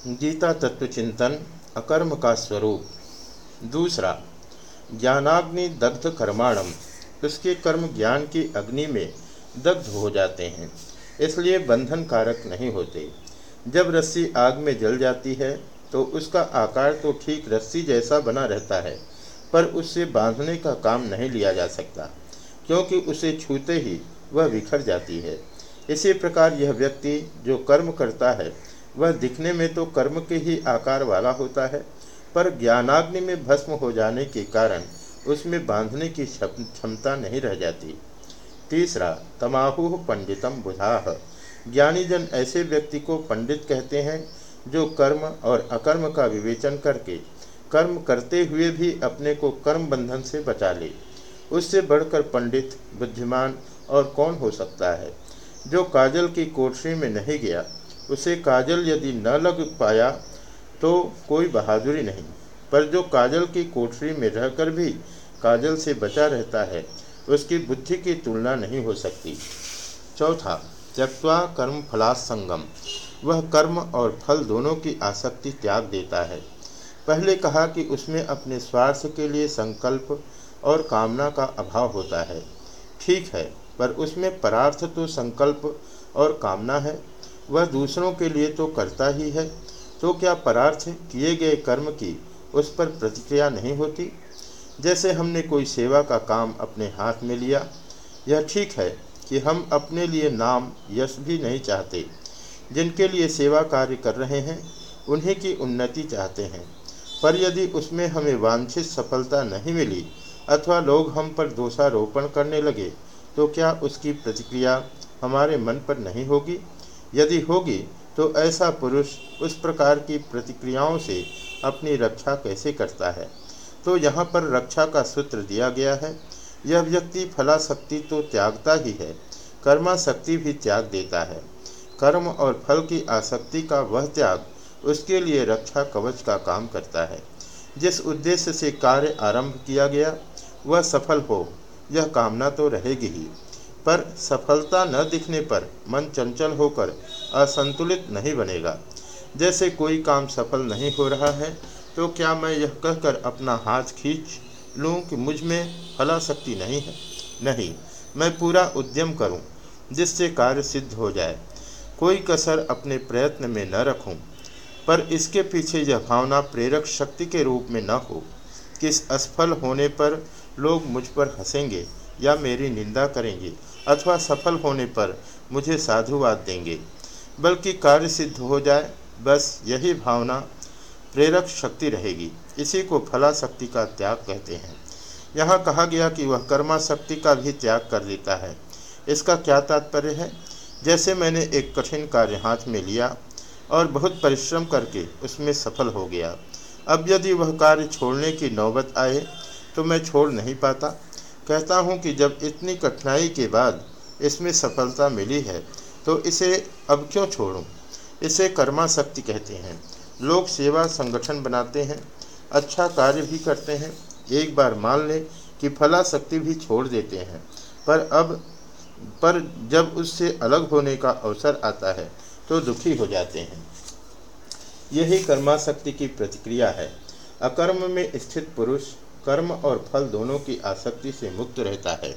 गीता तत्व चिंतन, अकर्म का स्वरूप। दूसरा, ज्ञानाग्नि दग्ध कर्माणम, उसके कर्म ज्ञान की अग्नि में दग्ध हो जाते हैं, इसलिए बंधन कारक नहीं होते। जब रस्सी आग में जल जाती है तो उसका आकार तो ठीक रस्सी जैसा बना रहता है, पर उससे बांधने का काम नहीं लिया जा सकता, क्योंकि उसे छूते ही वह बिखर जाती है। इसी प्रकार यह व्यक्ति जो कर्म करता है वह दिखने में तो कर्म के ही आकार वाला होता है, पर ज्ञानाग्नि में भस्म हो जाने के कारण उसमें बांधने की क्षमता नहीं रह जाती। तीसरा, तमाहु पंडितम बुधाह ज्ञानी जन ऐसे व्यक्ति को पंडित कहते हैं, जो कर्म और अकर्म का विवेचन करके कर्म करते हुए भी अपने को कर्म बंधन से बचा ले। उससे बढ़कर पंडित, बुद्धिमान और कौन हो सकता है? जो काजल की कोठरी में नहीं गया उसे काजल यदि न लग पाया तो कोई बहादुरी नहीं। पर जो काजल की कोठरी में रहकर भी काजल से बचा रहता है, उसकी बुद्धि की तुलना नहीं हो सकती। चौथा त्यक्वा कर्म फलासंगम वह कर्म और फल दोनों की आसक्ति त्याग देता है। पहले कहा कि उसमें अपने स्वार्थ के लिए संकल्प और कामना का अभाव होता है। ठीक है, पर उसमें परार्थ तो संकल्प और कामना है। वह दूसरों के लिए तो करता ही है। तो क्या परार्थ किए गए कर्म की उस पर प्रतिक्रिया नहीं होती? जैसे हमने कोई सेवा का काम अपने हाथ में लिया, यह ठीक है कि हम अपने लिए नाम यश भी नहीं चाहते। जिनके लिए सेवा कार्य कर रहे हैं, उन्हीं की उन्नति चाहते हैं। पर यदि उसमें हमें वांछित सफलता नहीं मिली, अथवा लोग हम पर दोषारोपण करने लगे तो क्या उसकी प्रतिक्रिया हमारे मन पर नहीं होगी? यदि होगी तो ऐसा पुरुष उस प्रकार की प्रतिक्रियाओं से अपनी रक्षा कैसे करता है? तो यहाँ पर रक्षा का सूत्र दिया गया है। यह व्यक्ति फलाशक्ति तो त्यागता ही है, कर्माशक्ति भी त्याग देता है। कर्म और फल की आसक्ति का वह त्याग उसके लिए रक्षा कवच का काम करता है। जिस उद्देश्य से कार्य आरंभ किया गया, वह सफल हो, यह कामना तो रहेगी ही। पर सफलता न दिखने पर मन चंचल होकर असंतुलित नहीं बनेगा। जैसे कोई काम सफल नहीं हो रहा है तो क्या मैं यह कहकर अपना हाथ खींच लूँ कि मुझमें फला शक्ति नहीं है? नहीं मैं पूरा उद्यम करूँ जिससे कार्य सिद्ध हो जाए। कोई कसर अपने प्रयत्न में न रखूँ, पर इसके पीछे यह भावना प्रेरक शक्ति के रूप में न हो। कि असफल होने पर लोग मुझ पर हंसेंगे या मेरी निंदा करेंगे अथवा सफल होने पर मुझे साधुवाद देंगे। बल्कि कार्य सिद्ध हो जाए, बस यही भावना प्रेरक शक्ति रहेगी। इसी को फला शक्ति का त्याग कहते हैं। यहाँ कहा गया कि वह कर्मा शक्ति का भी त्याग कर देता है। इसका क्या तात्पर्य है? जैसे मैंने एक कठिन कार्य हाथ में लिया और बहुत परिश्रम करके उसमें सफल हो गया। अब यदि वह कार्य छोड़ने की नौबत आए तो मैं छोड़ नहीं पाता। कहता हूँ कि जब इतनी कठिनाई के बाद इसमें सफलता मिली है तो इसे अब क्यों छोड़ूं? इसे कर्मा शक्ति कहते हैं। लोग सेवा संगठन बनाते हैं अच्छा कार्य भी करते हैं। एक बार मान लें कि फला शक्ति भी छोड़ देते हैं, पर अब, पर जब उससे अलग होने का अवसर आता है तो दुखी हो जाते हैं। यही कर्मा शक्ति की प्रतिक्रिया है। अकर्म में स्थित पुरुष कर्म और फल दोनों की आसक्ति से मुक्त रहता है।